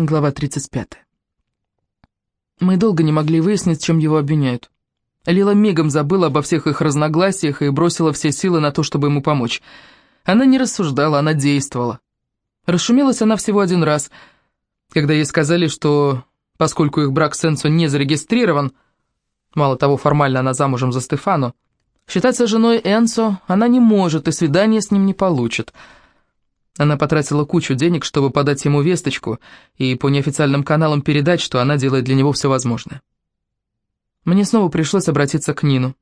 Глава 35. Мы долго не могли выяснить, чем его обвиняют. Лила мигом забыла обо всех их разногласиях и бросила все силы на то, чтобы ему помочь. Она не рассуждала, она действовала. Расшумелась она всего один раз, когда ей сказали, что, поскольку их брак с Энсо не зарегистрирован, мало того, формально она замужем за Стефану, считаться женой Энсо она не может и свидание с ним не получит — она потратила кучу денег, чтобы подать ему весточку и по неофициальным каналам передать, что она делает для него все возможное. Мне снова пришлось обратиться к Нину.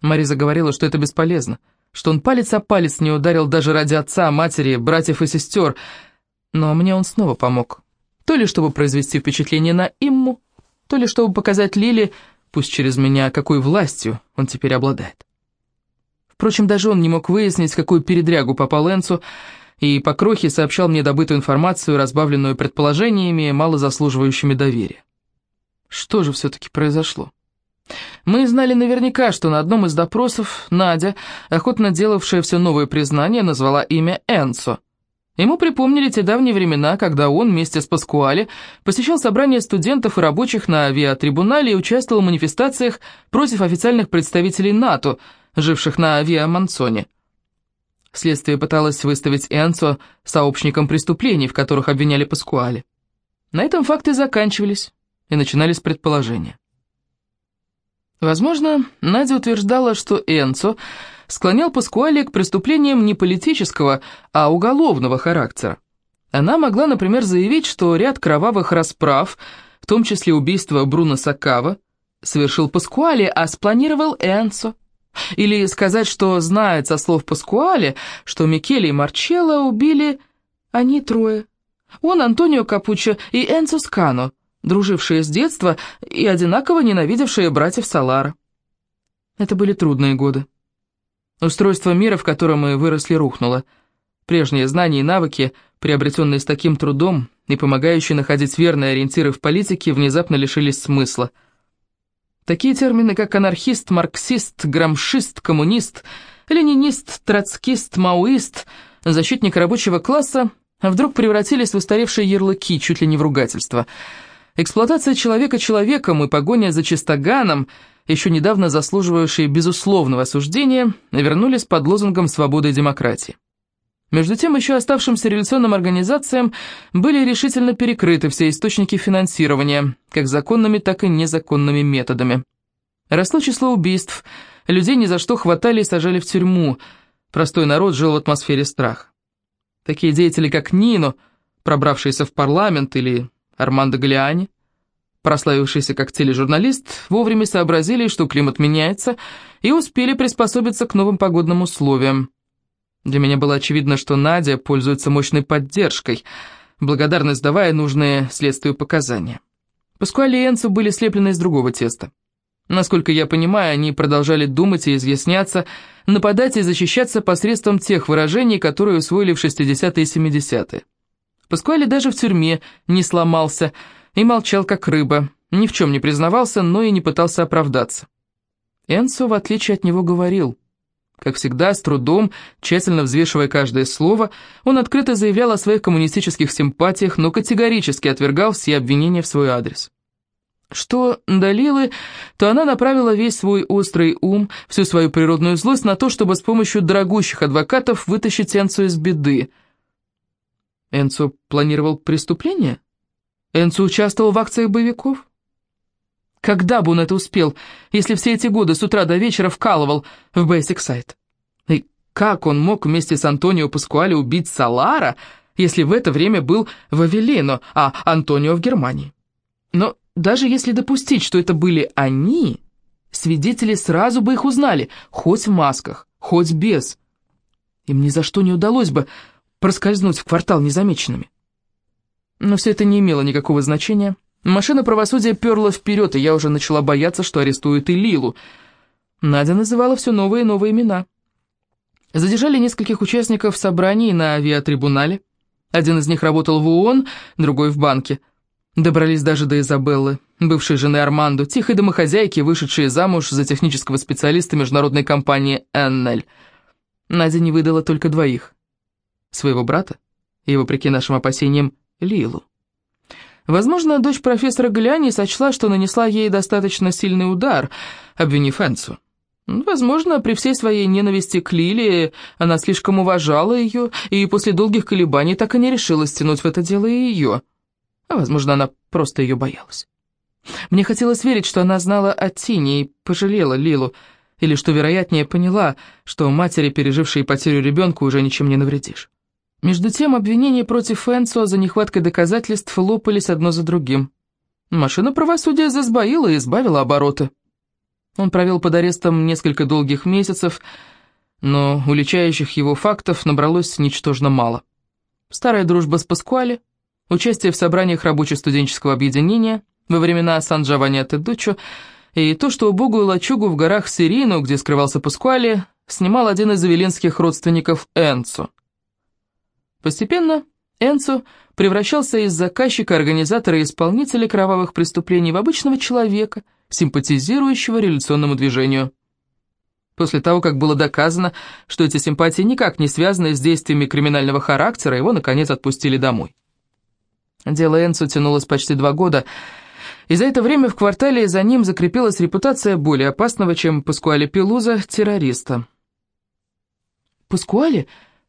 Мариза говорила, что это бесполезно, что он палец о палец не ударил даже ради отца, матери, братьев и сестер, но мне он снова помог. То ли чтобы произвести впечатление на Имму, то ли чтобы показать Лиле, пусть через меня, какой властью он теперь обладает. Впрочем, даже он не мог выяснить, какую передрягу попал Энцу, и по крохе сообщал мне добытую информацию, разбавленную предположениями, мало заслуживающими доверия. Что же все-таки произошло? Мы знали наверняка, что на одном из допросов Надя, охотно делавшая все новые признания, назвала имя Энцо. Ему припомнили те давние времена, когда он вместе с Паскуале посещал собрания студентов и рабочих на авиатрибунале и участвовал в манифестациях против официальных представителей НАТО, живших на авиамансоне. Следствие пыталось выставить Энцо сообщником преступлений, в которых обвиняли Паскуале. На этом факты заканчивались, и начинались предположения. Возможно, Надя утверждала, что Энцо склонял Паскуале к преступлениям не политического, а уголовного характера. Она могла, например, заявить, что ряд кровавых расправ, в том числе убийство Бруно Сакава, совершил Паскуале, а спланировал Энцо. Или сказать, что знает со слов Паскуале, что Микеле и Марчелло убили они трое. Он, Антонио Капуччо и Энцо Скано, дружившие с детства и одинаково ненавидевшие братьев Салара. Это были трудные годы. Устройство мира, в котором мы выросли, рухнуло. Прежние знания и навыки, приобретенные с таким трудом и помогающие находить верные ориентиры в политике, внезапно лишились смысла – Такие термины, как анархист, марксист, грамшист, коммунист, ленинист, троцкист, маоист, защитник рабочего класса, вдруг превратились в устаревшие ярлыки, чуть ли не в ругательство. Эксплуатация человека человеком и погоня за чистоганом, еще недавно заслуживающие безусловного осуждения, вернулись под лозунгом свободы и демократии. Между тем, еще оставшимся революционным организациям были решительно перекрыты все источники финансирования, как законными, так и незаконными методами. Росло число убийств, людей ни за что хватали и сажали в тюрьму, простой народ жил в атмосфере страха. Такие деятели, как Нино, пробравшиеся в парламент, или Армандо Галиани, прославившийся как тележурналист, вовремя сообразили, что климат меняется, и успели приспособиться к новым погодным условиям. Для меня было очевидно, что Надя пользуется мощной поддержкой, благодарность давая нужные следствию показания. Паскуале и Энцо были слеплены из другого теста. Насколько я понимаю, они продолжали думать и изъясняться, нападать и защищаться посредством тех выражений, которые усвоили в 60-е и 70-е. Паскуале даже в тюрьме не сломался и молчал как рыба, ни в чем не признавался, но и не пытался оправдаться. Энцо, в отличие от него, говорил – как всегда, с трудом, тщательно взвешивая каждое слово, он открыто заявлял о своих коммунистических симпатиях, но категорически отвергал все обвинения в свой адрес. Что до Лилы, то она направила весь свой острый ум, всю свою природную злость на то, чтобы с помощью дорогущих адвокатов вытащить Энцу из беды. Энцо планировал преступление? Энцо участвовал в акциях боевиков? Когда бы он это успел, если все эти годы с утра до вечера вкалывал в Site? И как он мог вместе с Антонио Паскуале убить Салара, если в это время был в Авелино, а Антонио в Германии? Но даже если допустить, что это были они, свидетели сразу бы их узнали, хоть в масках, хоть без. Им ни за что не удалось бы проскользнуть в квартал незамеченными. Но все это не имело никакого значения. Машина правосудия перла вперед, и я уже начала бояться, что арестуют и Лилу. Надя называла все новые и новые имена. Задержали нескольких участников собраний на авиатрибунале. Один из них работал в ООН, другой в банке. Добрались даже до Изабеллы, бывшей жены Армандо, тихой домохозяйки, вышедшей замуж за технического специалиста международной компании «Эннель». Надя не выдала только двоих. Своего брата и, вопреки нашим опасениям, Лилу. Возможно, дочь профессора Гляни сочла, что нанесла ей достаточно сильный удар, обвинив Энцу. Возможно, при всей своей ненависти к Лилии она слишком уважала ее, и после долгих колебаний так и не решилась тянуть в это дело и ее. А возможно, она просто ее боялась. Мне хотелось верить, что она знала о Тине и пожалела Лилу, или, что вероятнее, поняла, что матери, пережившей потерю ребенка, уже ничем не навредишь. Между тем, обвинения против Энцо за нехваткой доказательств лопались одно за другим. Машина правосудия засбоила и избавила обороты. Он провел под арестом несколько долгих месяцев, но уличающих его фактов набралось ничтожно мало. Старая дружба с Паскуале, участие в собраниях рабоче-студенческого объединения во времена Сан-Джованни Тедуччо и то, что убогую лачугу в горах Сирину, где скрывался Паскуале, снимал один из авелинских родственников Энцо. Постепенно Энцо превращался из заказчика, организатора и исполнителя кровавых преступлений в обычного человека, симпатизирующего революционному движению. После того, как было доказано, что эти симпатии никак не связаны с действиями криминального характера, его, наконец, отпустили домой. Дело Энцо тянулось почти два года, и за это время в квартале за ним закрепилась репутация более опасного, чем Паскуале Пелуза, террориста. «Паскуале?»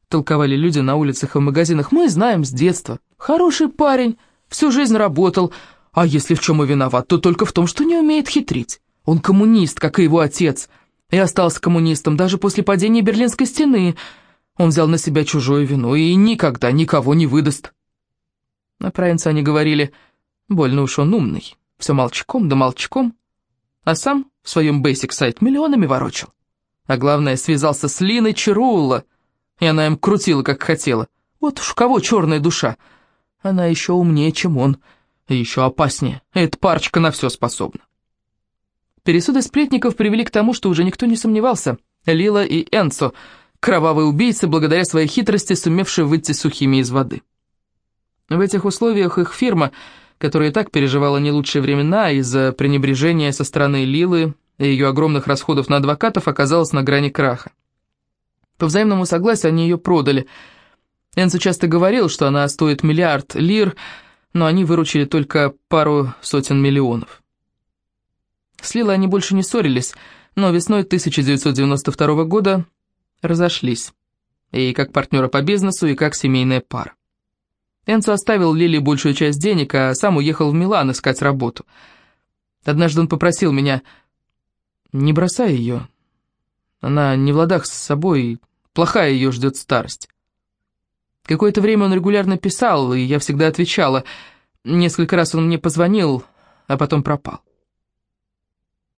Толковали люди на улицах и в магазинах, мы знаем с детства. Хороший парень, всю жизнь работал, а если в чем и виноват, то только в том, что не умеет хитрить. Он коммунист, как и его отец, и остался коммунистом даже после падения Берлинской стены. Он взял на себя чужую вину и никогда никого не выдаст. На провинции они говорили, больно уж он умный, все молчком да молчком, а сам в своем бейсик-сайт миллионами ворочал. А главное, связался с Линой Чарулла, и она им крутила, как хотела. Вот уж кого черная душа. Она еще умнее, чем он, и еще опаснее. Эта парочка на все способна. Пересуды сплетников привели к тому, что уже никто не сомневался. Лила и Энцо, кровавые убийцы, благодаря своей хитрости, сумевшие выйти сухими из воды. В этих условиях их фирма, которая и так переживала не лучшие времена из-за пренебрежения со стороны Лилы и ее огромных расходов на адвокатов, оказалась на грани краха. По взаимному согласию они ее продали. Энцо часто говорил, что она стоит миллиард лир, но они выручили только пару сотен миллионов. С Лилой они больше не ссорились, но весной 1992 года разошлись. И как партнеры по бизнесу, и как семейная пара. Энцо оставил Лили большую часть денег, а сам уехал в Милан искать работу. Однажды он попросил меня, не бросай ее, она не в ладах с собой, плохая ее ждет старость. Какое-то время он регулярно писал, и я всегда отвечала. Несколько раз он мне позвонил, а потом пропал.